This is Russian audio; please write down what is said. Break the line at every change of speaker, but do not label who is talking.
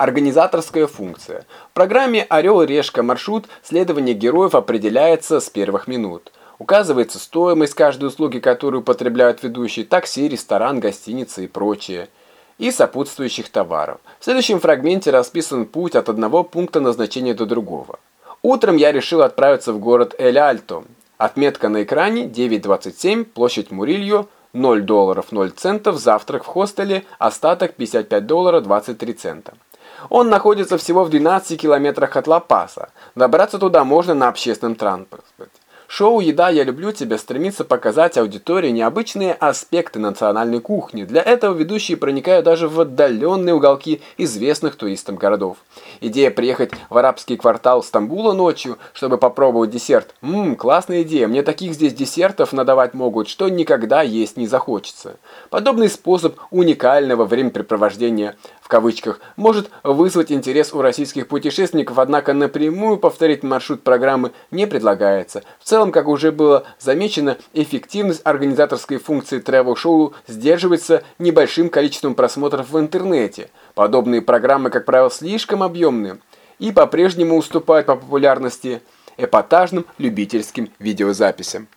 Организаторская функция. В программе «Орел решка» маршрут следования героев определяется с первых минут. Указывается стоимость каждой услуги, которую потребляют ведущие, такси, ресторан, гостиница и прочее, и сопутствующих товаров. В следующем фрагменте расписан путь от одного пункта назначения до другого. Утром я решил отправиться в город Эль-Альто. Отметка на экране 9.27, площадь Мурильо, 0 долларов 0 центов, завтрак в хостеле, остаток 55 долларов 23 цента. Он находится всего в 12 километрах от Ла-Паса. Добраться туда можно на общественном транспорте. Шоу «Еда, я люблю тебя» стремится показать аудитории необычные аспекты национальной кухни. Для этого ведущие проникают даже в отдаленные уголки известных туристам городов. Идея приехать в арабский квартал Стамбула ночью, чтобы попробовать десерт. Ммм, классная идея, мне таких здесь десертов надавать могут, что никогда есть не захочется. Подобный способ уникального времяпрепровождения кавычках, может вызвать интерес у российских путешественников, однако напрямую повторить маршрут программы не предлагается. В целом, как уже было замечено, эффективность организаторской функции travel-шоу сдерживается небольшим количеством просмотров в интернете. Подобные программы, как правило, слишком объемные и по-прежнему уступают по популярности эпатажным любительским видеозаписям.